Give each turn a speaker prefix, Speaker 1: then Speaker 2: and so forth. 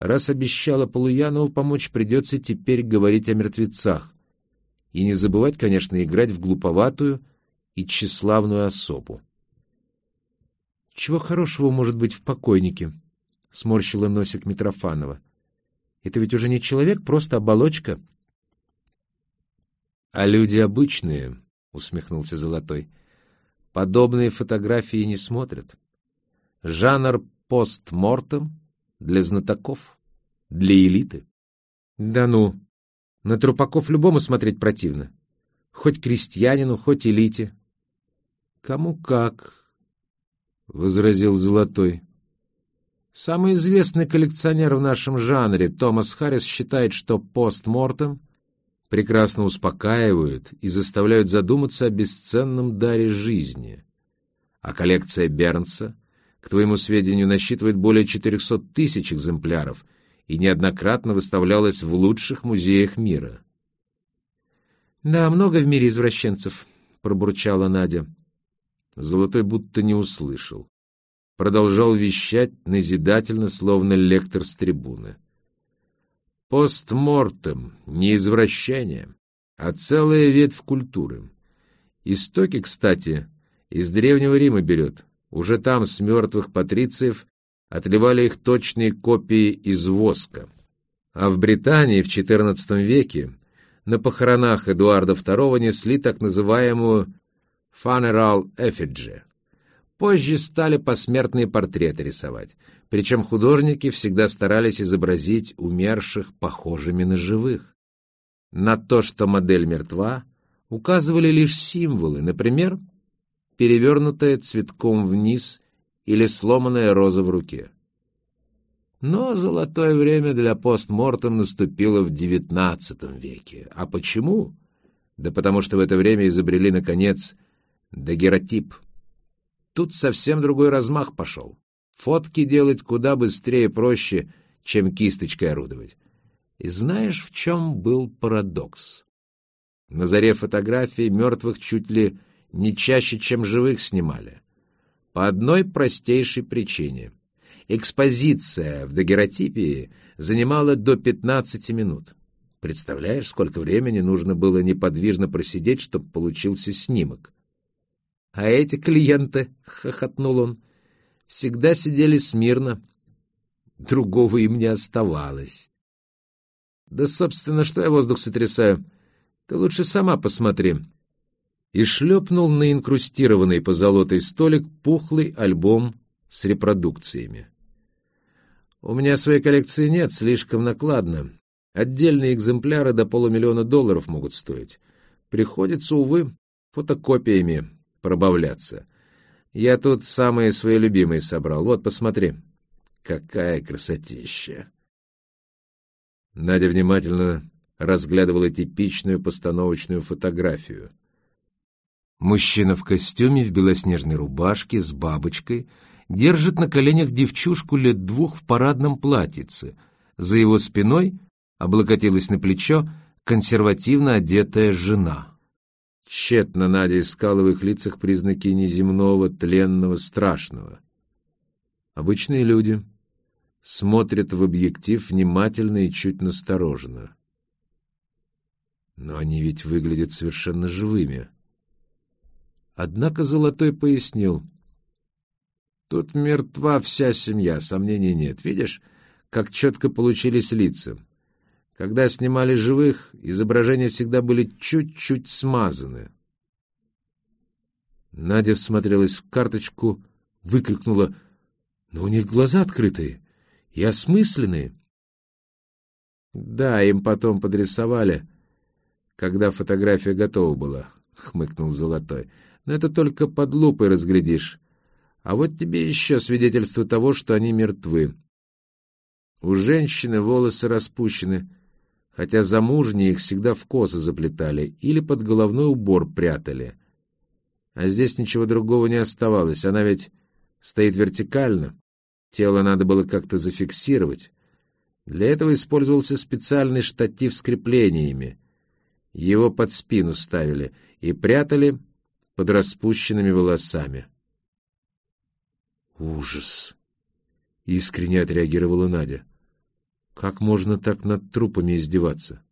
Speaker 1: Раз обещала Полуянову помочь, придется теперь говорить о мертвецах. И не забывать, конечно, играть в глуповатую и тщеславную особу. «Чего хорошего может быть в покойнике?» — сморщила носик Митрофанова. «Это ведь уже не человек, просто оболочка». «А люди обычные», — усмехнулся Золотой. «Подобные фотографии не смотрят. Жанр постмортем для знатоков, для элиты». «Да ну! На трупаков любому смотреть противно. Хоть крестьянину, хоть элите». «Кому как», — возразил Золотой. Самый известный коллекционер в нашем жанре, Томас Харрис, считает, что постмортем прекрасно успокаивают и заставляют задуматься о бесценном даре жизни. А коллекция Бернса, к твоему сведению, насчитывает более 400 тысяч экземпляров и неоднократно выставлялась в лучших музеях мира. «Да, много в мире извращенцев», — пробурчала Надя. Золотой будто не услышал. Продолжал вещать назидательно, словно лектор с трибуны. Постмортем — не извращение, а целая ветвь культуры. Истоки, кстати, из Древнего Рима берет. Уже там с мертвых патрициев отливали их точные копии из воска. А в Британии в XIV веке на похоронах Эдуарда II несли так называемую Funeral Effigy. Позже стали посмертные портреты рисовать, причем художники всегда старались изобразить умерших похожими на живых. На то, что модель мертва, указывали лишь символы, например, перевернутая цветком вниз или сломанная роза в руке. Но золотое время для постмортем наступило в XIX веке. А почему? Да потому что в это время изобрели, наконец, Дагеротип. Тут совсем другой размах пошел. Фотки делать куда быстрее и проще, чем кисточкой орудовать. И знаешь, в чем был парадокс? На заре фотографий мертвых чуть ли не чаще, чем живых снимали. По одной простейшей причине. Экспозиция в дагеротипии занимала до 15 минут. Представляешь, сколько времени нужно было неподвижно просидеть, чтобы получился снимок? А эти клиенты, — хохотнул он, — всегда сидели смирно. Другого им не оставалось. Да, собственно, что я воздух сотрясаю? Ты лучше сама посмотри. И шлепнул на инкрустированный позолотой столик пухлый альбом с репродукциями. У меня своей коллекции нет, слишком накладно. Отдельные экземпляры до полумиллиона долларов могут стоить. Приходится, увы, фотокопиями пробавляться. Я тут самые свои любимые собрал. Вот, посмотри. Какая красотища!» Надя внимательно разглядывала типичную постановочную фотографию. Мужчина в костюме, в белоснежной рубашке, с бабочкой, держит на коленях девчушку лет двух в парадном платьице. За его спиной облокотилась на плечо консервативно одетая жена. Тщетно Надя искала в их лицах признаки неземного, тленного, страшного. Обычные люди смотрят в объектив внимательно и чуть настороженно. Но они ведь выглядят совершенно живыми. Однако Золотой пояснил. Тут мертва вся семья, сомнений нет. Видишь, как четко получились лица. Когда снимали живых, изображения всегда были чуть-чуть смазаны. Надя всмотрелась в карточку, выкрикнула, «Но у них глаза открытые и осмысленные». «Да, им потом подрисовали, когда фотография готова была», — хмыкнул Золотой. «Но это только под лупой разглядишь. А вот тебе еще свидетельство того, что они мертвы. У женщины волосы распущены, хотя замужние их всегда в косы заплетали или под головной убор прятали. А здесь ничего другого не оставалось, она ведь стоит вертикально, тело надо было как-то зафиксировать. Для этого использовался специальный штатив с креплениями. Его под спину ставили и прятали под распущенными волосами. «Ужас!» — искренне отреагировала Надя. Как можно так над трупами издеваться?